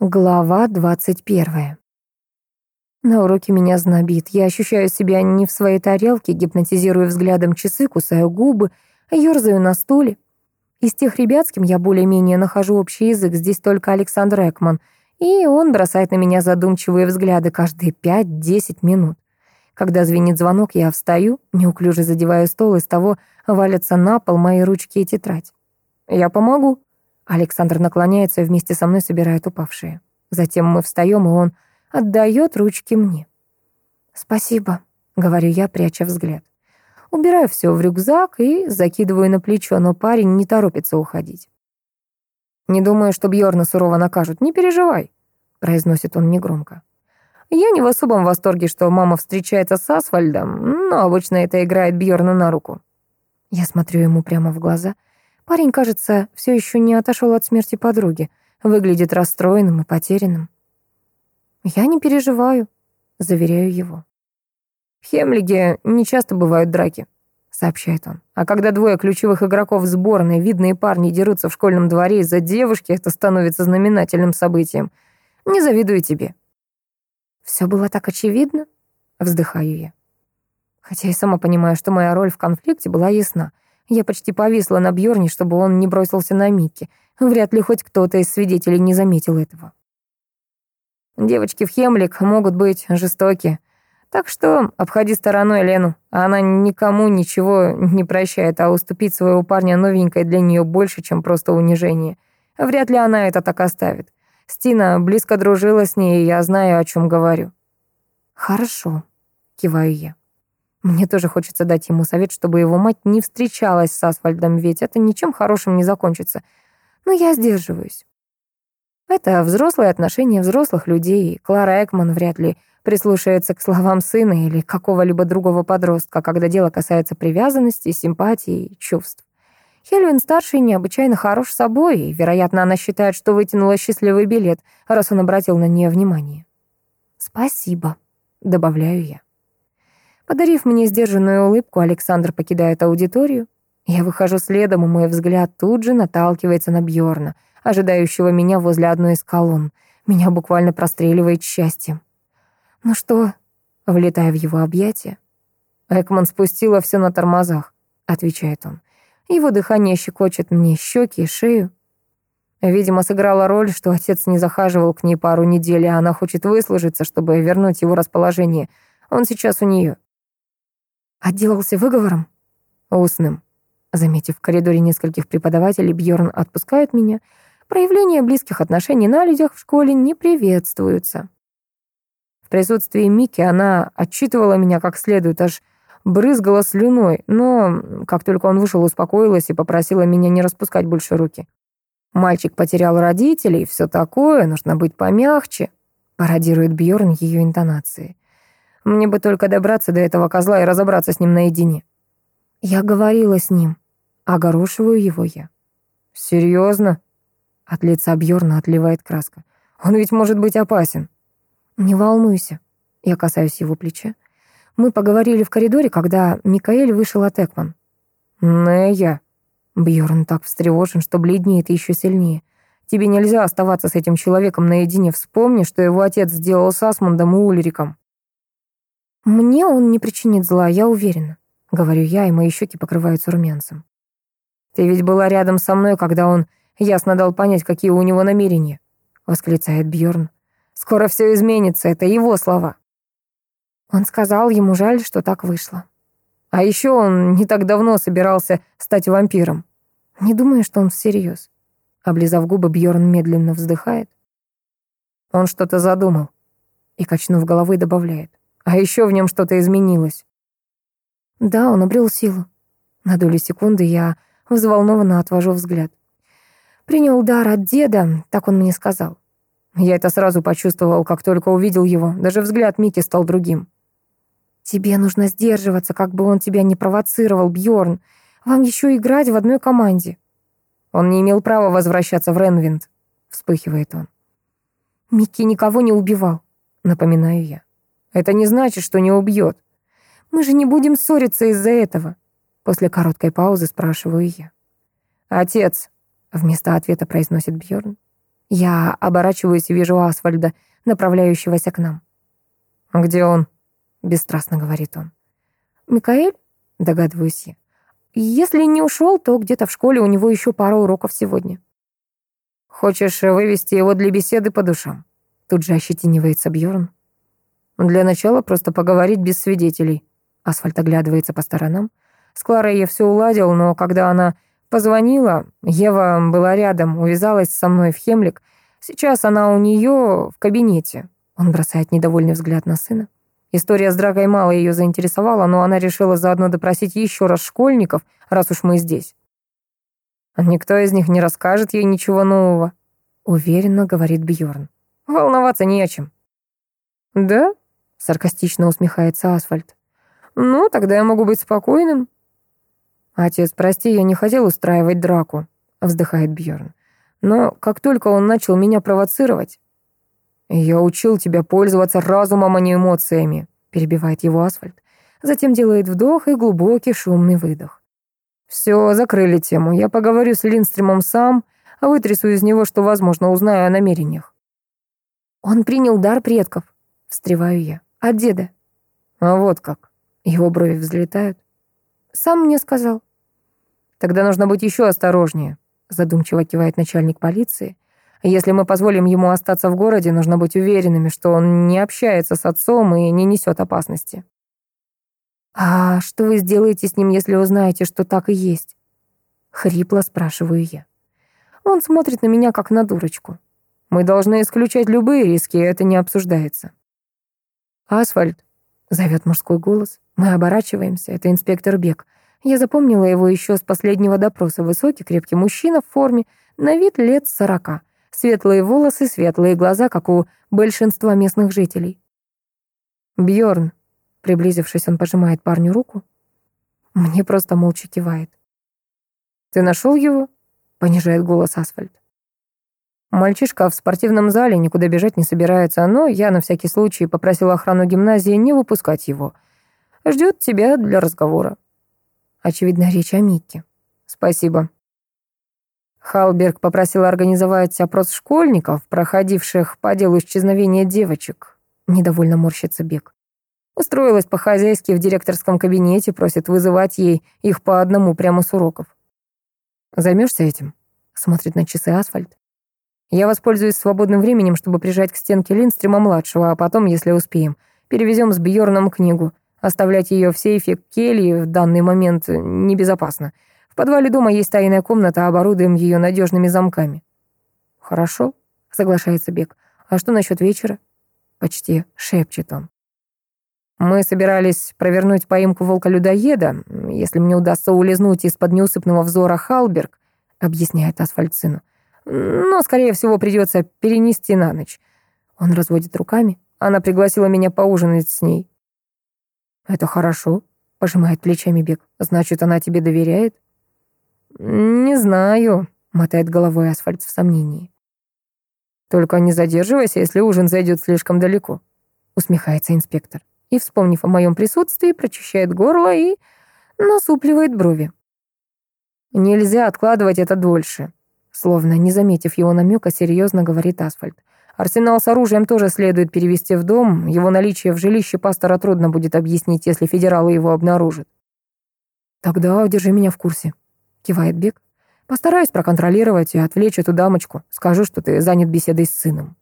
Глава 21. На уроке меня знобит. Я ощущаю себя не в своей тарелке, гипнотизирую взглядом часы, кусаю губы, ёрзаю на стуле. Из тех ребят, с кем я более-менее нахожу общий язык, здесь только Александр Экман, и он бросает на меня задумчивые взгляды каждые 5-10 минут. Когда звенит звонок, я встаю, неуклюже задеваю стол, из того валятся на пол мои ручки и тетрадь. «Я помогу», Александр наклоняется и вместе со мной собирает упавшие. Затем мы встаем, и он отдает ручки мне. «Спасибо», — говорю я, пряча взгляд. Убираю все в рюкзак и закидываю на плечо, но парень не торопится уходить. «Не думаю, что Бьорна сурово накажут. Не переживай», — произносит он негромко. «Я не в особом восторге, что мама встречается с Асфальдом, но обычно это играет Бьорна на руку». Я смотрю ему прямо в глаза — Парень, кажется, все еще не отошел от смерти подруги, выглядит расстроенным и потерянным. «Я не переживаю», — заверяю его. «В Хемлиге не часто бывают драки», — сообщает он. «А когда двое ключевых игроков сборной, видные парни, дерутся в школьном дворе из-за девушки, это становится знаменательным событием. Не завидую тебе». «Все было так очевидно?» — вздыхаю я. Хотя и сама понимаю, что моя роль в конфликте была ясна — я почти повисла на Бьорне, чтобы он не бросился на Микки. Вряд ли хоть кто-то из свидетелей не заметил этого. Девочки в Хемлик могут быть жестоки. Так что обходи стороной Лену. Она никому ничего не прощает, а уступить своего парня новенькой для нее больше, чем просто унижение. Вряд ли она это так оставит. Стина близко дружила с ней, и я знаю, о чем говорю. «Хорошо», — киваю я. Мне тоже хочется дать ему совет, чтобы его мать не встречалась с Асфальдом, ведь это ничем хорошим не закончится. Но я сдерживаюсь. Это взрослые отношения взрослых людей, и Клара Экман вряд ли прислушается к словам сына или какого-либо другого подростка, когда дело касается привязанности, симпатии и чувств. Хельвин-старший необычайно хорош собой, и, вероятно, она считает, что вытянула счастливый билет, раз он обратил на нее внимание. «Спасибо», — добавляю я. Подарив мне сдержанную улыбку, Александр покидает аудиторию. Я выхожу следом, и мой взгляд тут же наталкивается на Бьорна, ожидающего меня возле одной из колонн. Меня буквально простреливает счастьем. «Ну что?» — влетая в его объятия. «Экман спустила все на тормозах», — отвечает он. Его дыхание щекочет мне щеки и шею. Видимо, сыграла роль, что отец не захаживал к ней пару недель, а она хочет выслужиться, чтобы вернуть его расположение. Он сейчас у нее. Отделался выговором? Устным. Заметив в коридоре нескольких преподавателей, Бьорн отпускает меня. Проявления близких отношений на людях в школе не приветствуются. В присутствии Мики она отчитывала меня как следует, аж брызгала слюной, но как только он вышел, успокоилась и попросила меня не распускать больше руки. «Мальчик потерял родителей, все такое, нужно быть помягче», пародирует Бьорн ее интонации. Мне бы только добраться до этого козла и разобраться с ним наедине. Я говорила с ним. Огорошиваю его я. Серьезно? От лица Бьорна отливает краска. Он ведь может быть опасен. Не волнуйся. Я касаюсь его плеча. Мы поговорили в коридоре, когда Микаэль вышел от Экман. Нея. Бьорн так встревожен, что бледнеет еще сильнее. Тебе нельзя оставаться с этим человеком наедине. Вспомни, что его отец сделал с Асмундом и Ульриком. «Мне он не причинит зла, я уверена», — говорю я, и мои щеки покрываются румянцем. «Ты ведь была рядом со мной, когда он ясно дал понять, какие у него намерения», — восклицает Бьорн. «Скоро все изменится, это его слова». Он сказал, ему жаль, что так вышло. А еще он не так давно собирался стать вампиром. Не думаю, что он всерьез. Облизав губы, Бьорн медленно вздыхает. Он что-то задумал. И, качнув головой, добавляет. А еще в нем что-то изменилось. Да, он обрел силу. На долю секунды я взволнованно отвожу взгляд. Принял дар от деда, так он мне сказал. Я это сразу почувствовал, как только увидел его. Даже взгляд Мики стал другим. Тебе нужно сдерживаться, как бы он тебя не провоцировал, Бьорн. Вам еще играть в одной команде. Он не имел права возвращаться в Ренвинд, вспыхивает он. Микки никого не убивал, напоминаю я. Это не значит, что не убьет. Мы же не будем ссориться из-за этого. После короткой паузы спрашиваю я. Отец, вместо ответа произносит Бьорн. Я оборачиваюсь и вижу Асфальда, направляющегося к нам. «Где он?» — бесстрастно говорит он. «Микаэль?» — догадываюсь я. «Если не ушел, то где-то в школе у него еще пара уроков сегодня». «Хочешь вывести его для беседы по душам?» Тут же ощетинивается Бьорн. «Для начала просто поговорить без свидетелей». Асфальт оглядывается по сторонам. С Кларой я все уладил, но когда она позвонила, Ева была рядом, увязалась со мной в Хемлик. Сейчас она у нее в кабинете. Он бросает недовольный взгляд на сына. История с дракой мало ее заинтересовала, но она решила заодно допросить еще раз школьников, раз уж мы здесь. «Никто из них не расскажет ей ничего нового», — уверенно говорит Бьорн. «Волноваться не о чем». «Да?» — саркастично усмехается Асфальт. «Ну, тогда я могу быть спокойным». «Отец, прости, я не хотел устраивать драку», — вздыхает Бьорн. «Но как только он начал меня провоцировать...» «Я учил тебя пользоваться разумом, а не эмоциями», — перебивает его Асфальт. Затем делает вдох и глубокий шумный выдох. «Все, закрыли тему. Я поговорю с Линстримом сам, а вытрясу из него, что, возможно, узнаю о намерениях». «Он принял дар предков», — встреваю я. «От деда». «А вот как». Его брови взлетают. «Сам мне сказал». «Тогда нужно быть еще осторожнее», — задумчиво кивает начальник полиции. «Если мы позволим ему остаться в городе, нужно быть уверенными, что он не общается с отцом и не несет опасности». «А что вы сделаете с ним, если узнаете, что так и есть?» Хрипло спрашиваю я. Он смотрит на меня, как на дурочку. Мы должны исключать любые риски, это не обсуждается. «Асфальт», — зовет мужской голос. Мы оборачиваемся, это инспектор Бек. Я запомнила его еще с последнего допроса. Высокий, крепкий мужчина в форме, на вид лет сорока. Светлые волосы, светлые глаза, как у большинства местных жителей. Бьорн, Приблизившись, он пожимает парню руку. Мне просто молча кивает. «Ты нашел его?» — понижает голос Асфальт. Мальчишка в спортивном зале никуда бежать не собирается, но я на всякий случай попросил охрану гимназии не выпускать его. Ждет тебя для разговора. Очевидно, речь о Микке. Спасибо. Халберг попросил организовать опрос школьников, проходивших по делу исчезновения девочек. Недовольно морщится Бек. Устроилась по-хозяйски в директорском кабинете, просит вызывать ей их по одному прямо с уроков. Займешься этим? Смотрит на часы асфальт. Я воспользуюсь свободным временем, чтобы прижать к стенке Линдстрима-младшего, а потом, если успеем, перевезем с Бьорном книгу. Оставлять ее в сейфе Келли в данный момент небезопасно. В подвале дома есть тайная комната, оборудуем ее надежными замками. Хорошо, соглашается Бек. А что насчет вечера? Почти шепчет он. Мы собирались провернуть поимку волка-людоеда, если мне удастся улизнуть из-под неусыпного взора Халберг, объясняет Асфальт сыну. Но, скорее всего, придется перенести на ночь. Он разводит руками. Она пригласила меня поужинать с ней. Это хорошо, пожимает плечами Бек. Значит, она тебе доверяет? Не знаю, мотает головой Асфальт в сомнении. Только не задерживайся, если ужин зайдет слишком далеко, усмехается инспектор и, вспомнив о моем присутствии, прочищает горло и насупливает брови. Нельзя откладывать это дольше. Словно не заметив его намека, серьезно говорит Асфальт. Арсенал с оружием тоже следует перевести в дом. Его наличие в жилище пастора трудно будет объяснить, если федералы его обнаружат. «Тогда держи меня в курсе», — кивает Бек. «Постараюсь проконтролировать и отвлечь эту дамочку. Скажу, что ты занят беседой с сыном».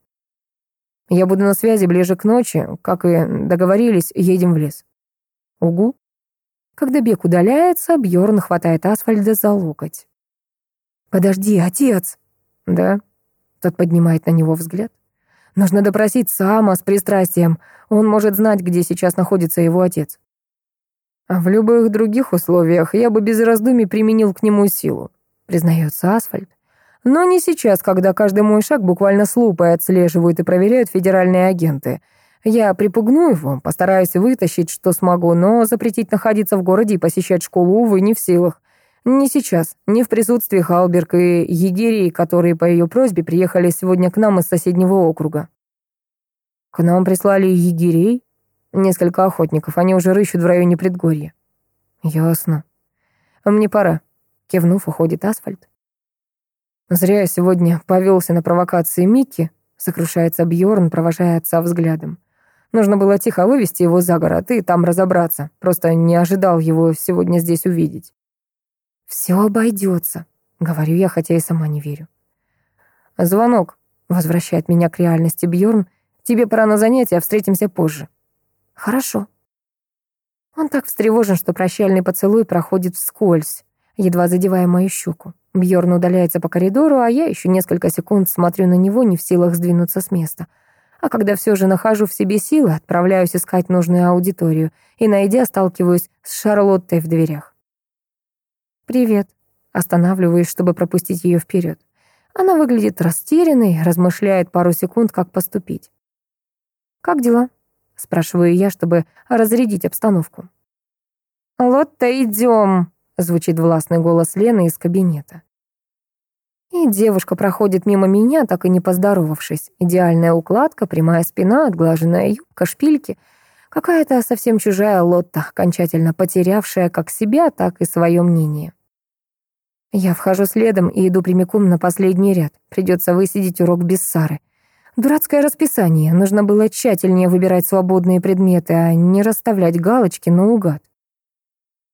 Я буду на связи ближе к ночи, как и договорились, едем в лес. Угу. Когда Бек удаляется, Бьорн хватает Асфальда за локоть. «Подожди, отец!» «Да?» Тот поднимает на него взгляд. «Нужно допросить Сама с пристрастием. Он может знать, где сейчас находится его отец». «В любых других условиях я бы без раздумий применил к нему силу», признается Асфальд. Но не сейчас, когда каждый мой шаг буквально с лупой отслеживают и проверяют федеральные агенты. Я припугну его, постараюсь вытащить, что смогу, но запретить находиться в городе и посещать школу, увы, не в силах. Не сейчас, не в присутствии Халберг и егерей, которые по ее просьбе приехали сегодня к нам из соседнего округа. К нам прислали егерей? Несколько охотников, они уже рыщут в районе предгорья. Ясно. Мне пора. Кивнув, уходит асфальт. Зря я сегодня повелся на провокации Микки, сокрушается Бьорн, провожая отца взглядом. Нужно было тихо вывести его за город и там разобраться. Просто не ожидал его сегодня здесь увидеть. «Все обойдется», — говорю я, хотя и сама не верю. «Звонок», — возвращает меня к реальности Бьорн. «Тебе пора на занятия, встретимся позже». «Хорошо». Он так встревожен, что прощальный поцелуй проходит вскользь, едва задевая мою щеку. Бьорн удаляется по коридору, а я еще несколько секунд смотрю на него, не в силах сдвинуться с места. А когда все же нахожу в себе силы, отправляюсь искать нужную аудиторию и, найдя, сталкиваюсь с Шарлоттой в дверях. «Привет». Останавливаюсь, чтобы пропустить ее вперед. Она выглядит растерянной, размышляет пару секунд, как поступить. «Как дела?» — спрашиваю я, чтобы разрядить обстановку. «Лотта, идем!» — звучит властный голос Лены из кабинета. И девушка проходит мимо меня, так и не поздоровавшись. Идеальная укладка, прямая спина, отглаженная юбка, шпильки. Какая-то совсем чужая Лотта, окончательно потерявшая как себя, так и свое мнение. Я вхожу следом и иду прямиком на последний ряд. Придется высидеть урок без Сары. Дурацкое расписание. Нужно было тщательнее выбирать свободные предметы, а не расставлять галочки наугад.